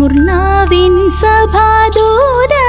മുർനാവിൻ സഭാദൂത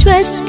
विश्वस्त